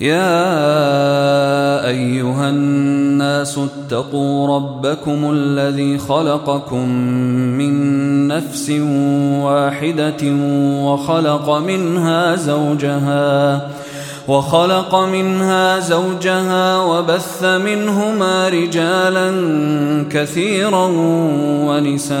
يا أيها الناس اتقوا ربكم الذي خلقكم من نفس واحدة وخلق منها زوجها وخلق منها زوجها وبث منهما رجالا كثيرا ونساء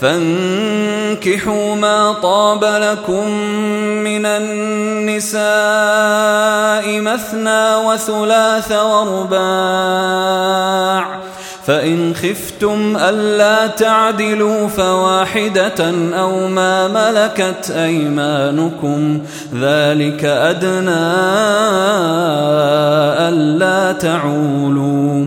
فانكحوا ما طاب لكم من النساء مثنى وثلاث ورباع فإن خفتم ألا تعدلوا فواحدة أو ما ملكت أيمانكم ذلك أدنى ألا تعولوا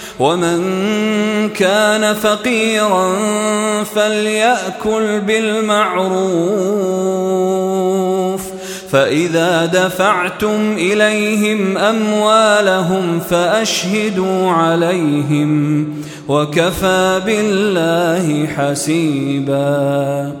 ومن كان فقيرا فليأكل بالمعروف. فإذا دفعتم إليهم أموالهم فأشهدوا عليهم وكفى بالله حسيبا.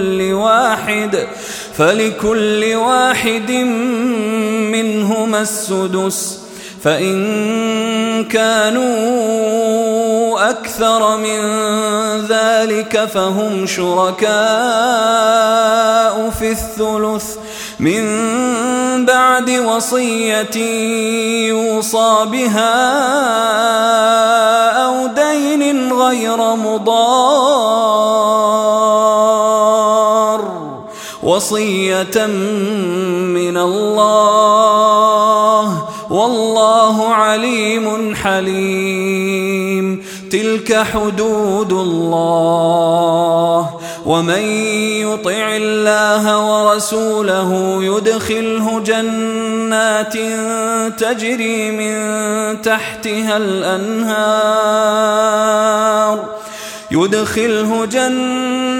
فلكل واحد فلكل واحد منهما السدس. فإن كانوا أكثر من ذلك فهم شركاء في الثلث. من بعد وصية يوصى بها أو دين غير مضار. وصية من الله والله عليم حليم. تلك حدود الله. ومن يطع الله ورسوله يدخله جنات تجري من تحتها الأنهار. يدخله جنات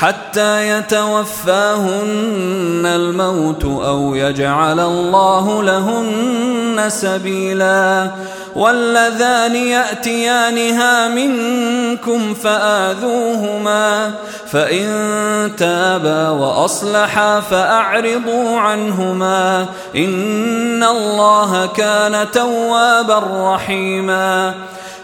حتى يتوفاهن الموت أو يجعل الله لهن سبيلا. واللذان يأتيانها منكم فآذوهما فإن تابا وأصلحا فأعرضوا عنهما. إن الله كان توابا رحيما.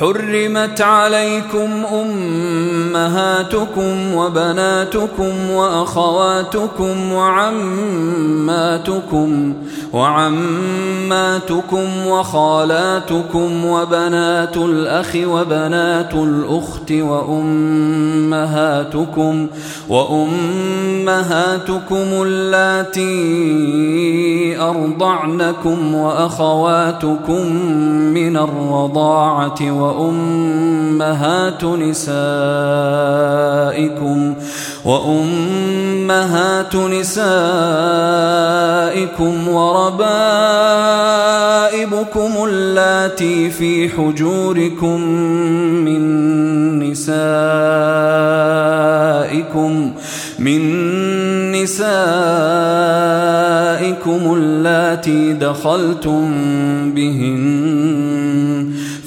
حرمت عليكم أمهاتكم وبناتكم وأخواتكم وعماتكم وعماتكم وخالاتكم وبنات الأخ وبنات الأخت وأمهاتكم وأمهاتكم اللاتي أرضعنكم وأخواتكم من الرضاعة وأمهات نسائكم وأمهات نسائكم وربائبكم اللاتي في حجوركم من نسائكم من نسائكم اللاتي دخلتم بهن.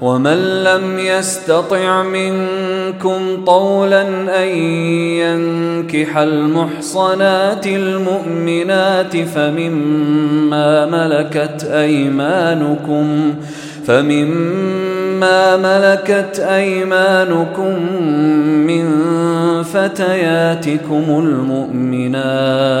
ومن لم يستطع منكم طولا ان ينكح المحصنات المؤمنات فمما ملكت ايمانكم فمما ملكت أيمانكم من فتياتكم المؤمنات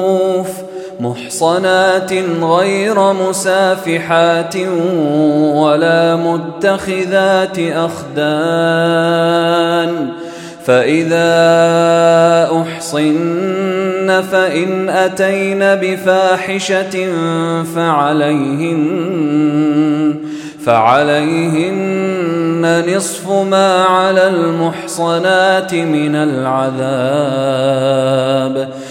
محصنات غير مسافحات ولا متخذات أخدان فإذا أحصن فإن أتين بفاحشة فعليهن فعليهن نصف ما على المحصنات من العذاب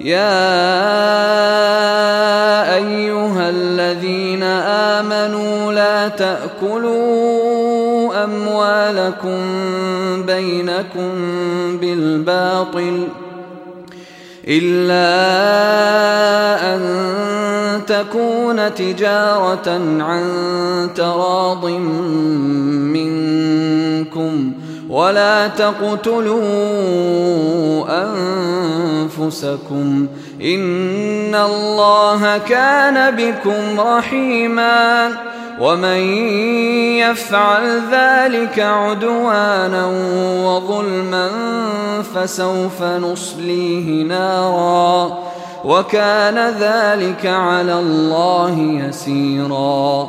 يا أيها الذين آمنوا لا تأكلوا أموالكم بينكم بالباطل إلا أن تكون تجارة عن تراض منكم ولا تقتلوا أنفسكم إن الله كان بكم رحيما ومن يفعل ذلك عدوانا وظلما فسوف نصليه نارا وكان ذلك على الله يسيرا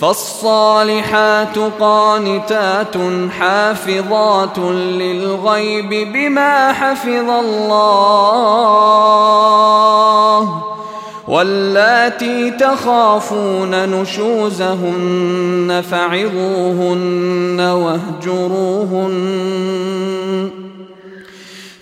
فالصالحات قانتات حافظات للغيب بما حفظ الله واللاتي تخافون نشوزهن فعظوهن واهجروهن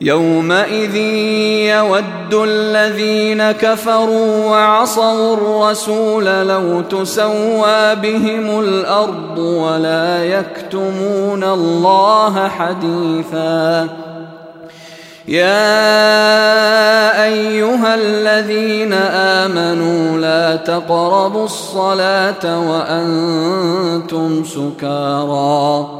يومئذ يود الذين كفروا وعصوا الرسول لو تسوى بهم الأرض ولا يكتمون الله حديثا. يا أيها الذين آمنوا لا تقربوا الصلاة وأنتم سكارى.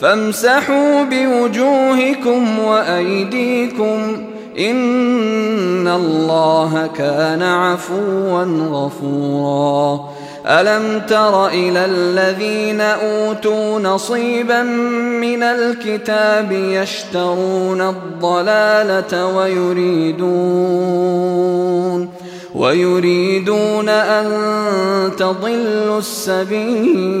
فامسحوا بوجوهكم وأيديكم إن الله كان عفوا غفورا. ألم تر إلى الذين أوتوا نصيبا من الكتاب يشترون الضلالة ويريدون ويريدون أن تضلوا السبيل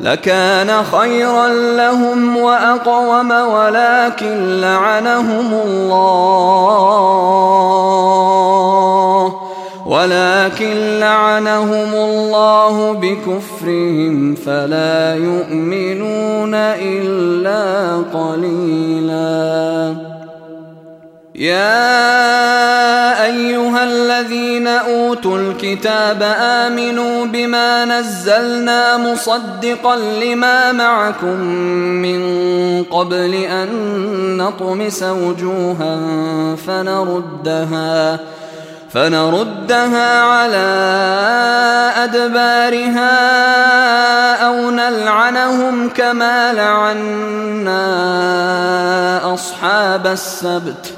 لكان خيرا لهم وأقوم ولكن لعنهم الله. ولكن لعنهم الله بكفرهم فلا يؤمنون إلا قليلا. يا أيها الذين أوتوا الكتاب آمنوا بما نزلنا مصدقا لما معكم من قبل أن نطمس وجوها فنردها فنردها على أدبارها أو نلعنهم كما لعنا أصحاب السبت.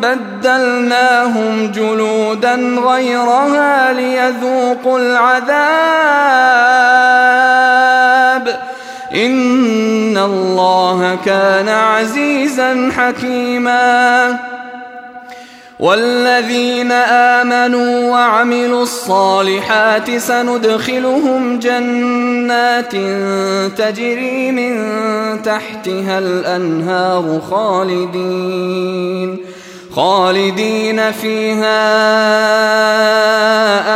بدلناهم جلودا غيرها ليذوقوا العذاب. إن الله كان عزيزا حكيما. والذين آمنوا وعملوا الصالحات سندخلهم جنات تجري من تحتها الأنهار خالدين. خالدين فيها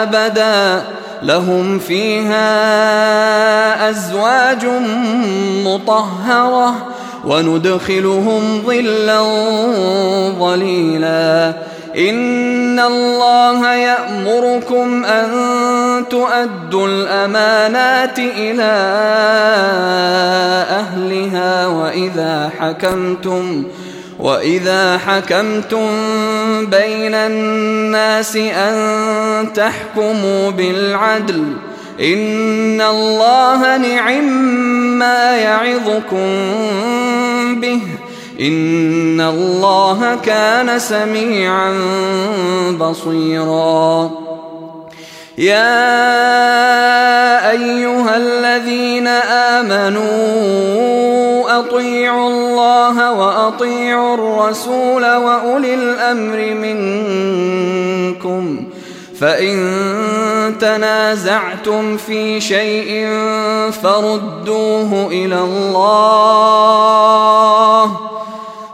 أبدا. لهم فيها أزواج مطهرة وندخلهم ظلا ظليلا. إن الله يأمركم أن تؤدوا الأمانات إلى أهلها وإذا حكمتم وإذا حكمتم بين الناس أن تحكموا بالعدل إن الله نعم ما يعظكم به إن الله كان سميعا بصيرا يا أيها الذين آمنوا أطيعوا الله وأطيعوا الرسول وأولي الأمر منكم فإن تنازعتم في شيء فردوه إلى الله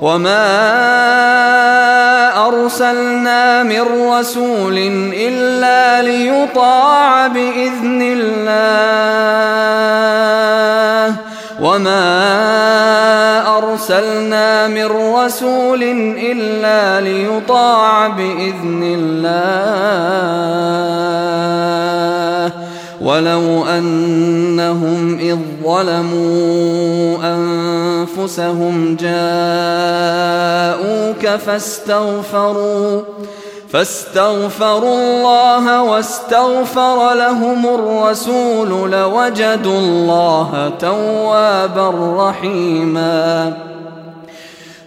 وما أرسلنا من رسول إلا ليطاع بإذن الله وما أرسلنا من رسول إلا ليطاع بإذن الله ولو أنهم إذ ظلموا أنفسهم جاءوك فاستغفروا فاستغفروا الله واستغفر لهم الرسول لوجدوا الله توابا رحيما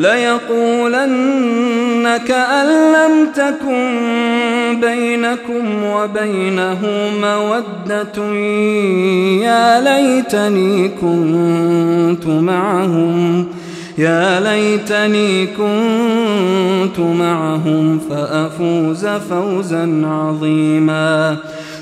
ليقولن كأن لم تكن بينكم وبينه مودة يا ليتني كنت معهم يا ليتني كنت معهم فأفوز فوزا عظيما.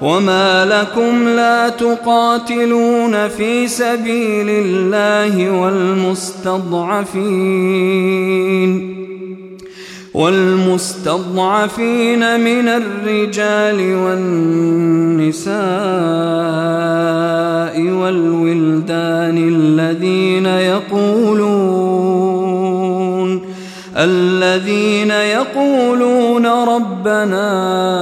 وما لكم لا تقاتلون في سبيل الله والمستضعفين والمستضعفين من الرجال والنساء والولدان الذين يقولون الذين يقولون ربنا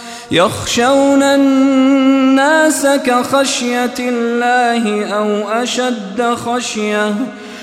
يخشون الناس كخشية الله أو أشد خشية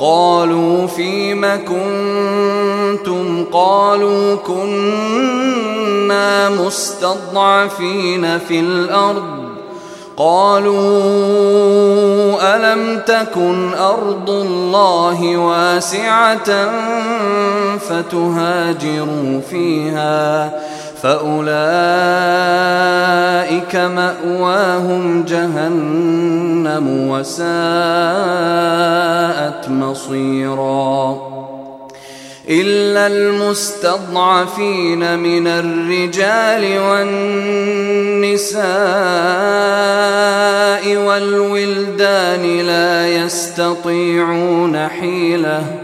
قالوا فيم كنتم؟ قالوا كنا مستضعفين في الأرض. قالوا ألم تكن أرض الله واسعة فتهاجروا فيها؟ فأولئك مأواهم جهنم وساءت مصيراً إلا المستضعفين من الرجال والنساء والولدان لا يستطيعون حيلة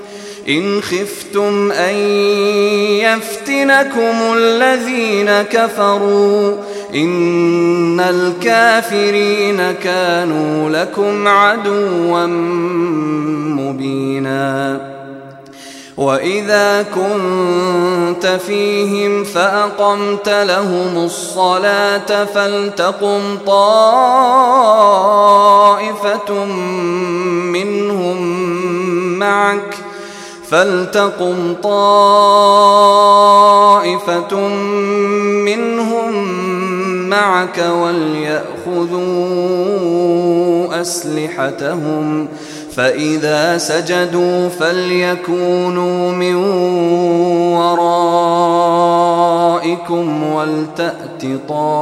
إن خفتم أن يفتنكم الذين كفروا إن الكافرين كانوا لكم عدوا مبيناً وإذا كنت فيهم فأقمت لهم الصلاة فلتقم طائفة منهم معك فلتقم طائفة منهم معك وليأخذوا أسلحتهم فإذا سجدوا فليكونوا من ورائكم ولتأت طائفة.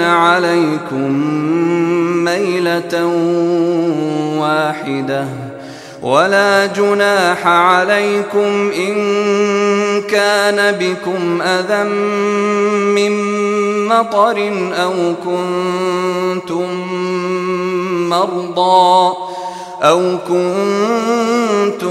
عليكم ميلة واحدة ولا جناح عليكم إن كان بكم أذى من مطر أو كنتم مرضى أو كنتم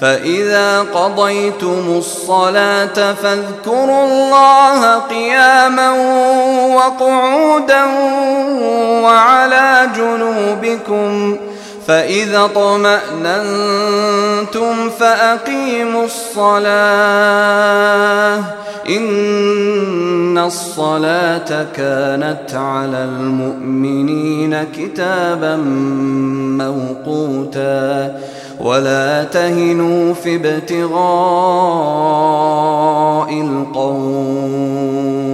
فإذا قضيتم الصلاة فاذكروا الله قياما وقعودا وعلى جنوبكم فإذا طمأننتم فأقيموا الصلاة. إن الصلاة كانت على المؤمنين كتابا موقوتا. ولا تهنوا في ابتغاء القوم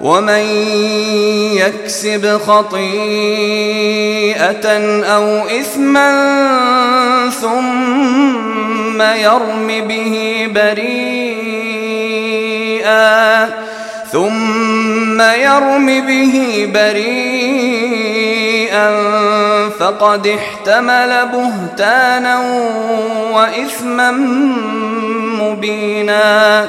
ومن يكسب خطيئة أو إثما ثم يرم به بريئا ثم يرم به بريئا فقد احتمل بهتانا وإثما مبينا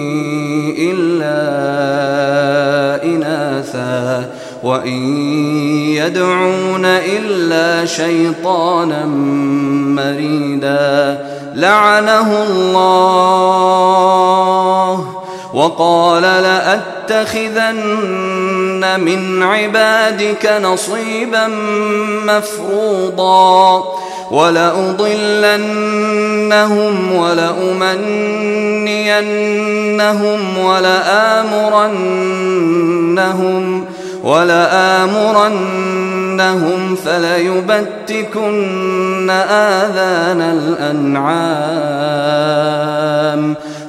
وإن يدعون إلا شيطانا مريدا. لعنه الله. وقال لأتخذن من عبادك نصيبا مفروضا ولأضلنهم ولأمنينهم ولآمرنهم ولآمرنهم فليبتكن آذان الأنعام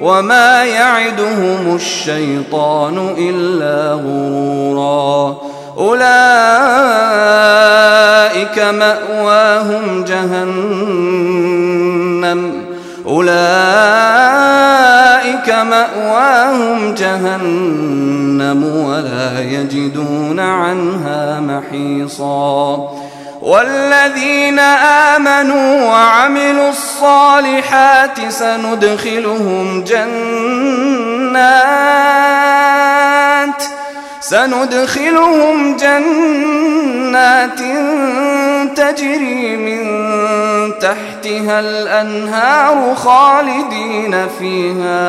وما يعدهم الشيطان إلا غرورا. أولئك مأواهم جهنم. أولئك مأواهم جهنم ولا يجدون عنها محيصا. والذين آمنوا وعملوا الصالحات سندخلهم جنات سندخلهم جنات تجري من تحتها الأنهار خالدين فيها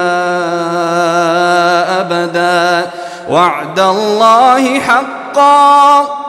أبدا. وعد الله حقا.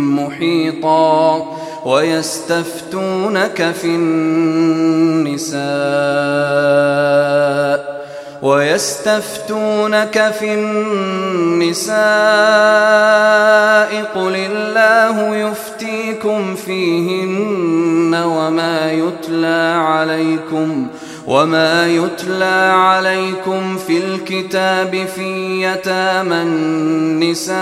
محيطا ويستفتونك في النساء ويستفتونك في النساء قل الله يفتيكم فيهن وما يتلى عليكم وما يتلى عليكم في الكتاب في يتامى النساء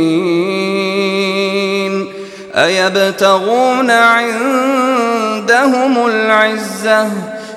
أيبتغون عندهم العزة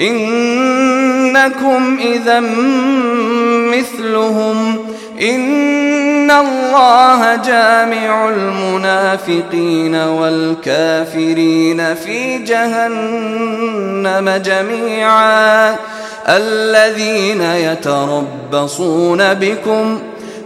إنكم إذا مثلهم. إن الله جامع المنافقين والكافرين في جهنم جميعا. الذين يتربصون بكم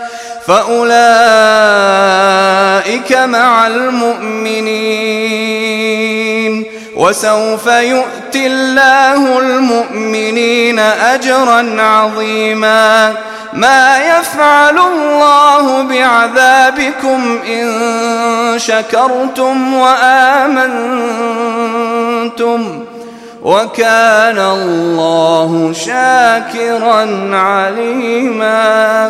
فأولئك مع المؤمنين. وسوف يؤتي الله المؤمنين أجرا عظيماً. ما يفعل الله بعذابكم إن شكرتم وآمنتم. وكان الله شاكرا عليما.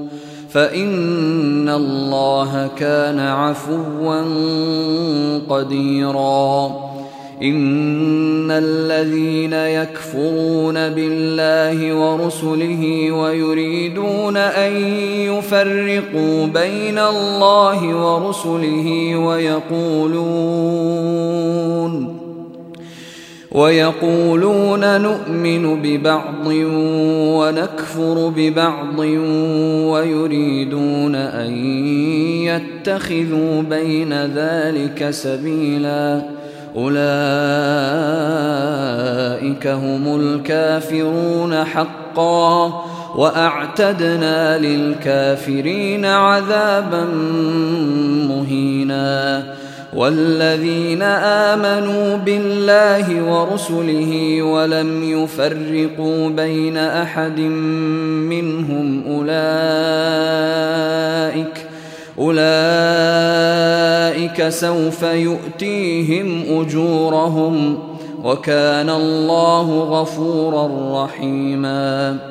فإن الله كان عفوا قديرا. إن الذين يكفرون بالله ورسله ويريدون أن يفرقوا بين الله ورسله ويقولون ويقولون نؤمن ببعض ونكفر ببعض ويريدون أن يتخذوا بين ذلك سبيلا. أولئك هم الكافرون حقا وأعتدنا للكافرين عذابا مهينا. والذين آمنوا بالله ورسله ولم يفرقوا بين أحد منهم أولئك أولئك سوف يؤتيهم أجورهم وكان الله غفورا رحيما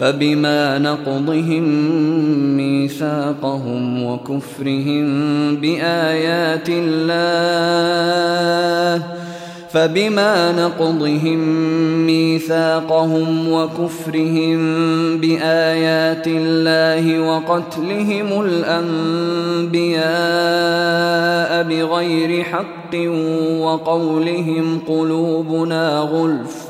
فبما نقضهم ميثاقهم وكفرهم بآيات الله فبما نقضهم ميثاقهم وكفرهم بآيات الله وقتلهم الأنبياء بغير حق وقولهم قلوبنا غُلْفٌ.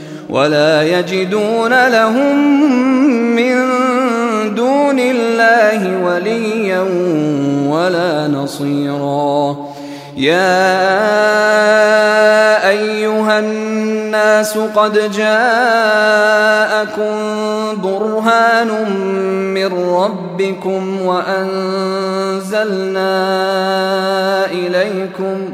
ولا يجدون لهم من دون الله وليا ولا نصيرا. يا أيها الناس قد جاءكم برهان من ربكم وأنزلنا إليكم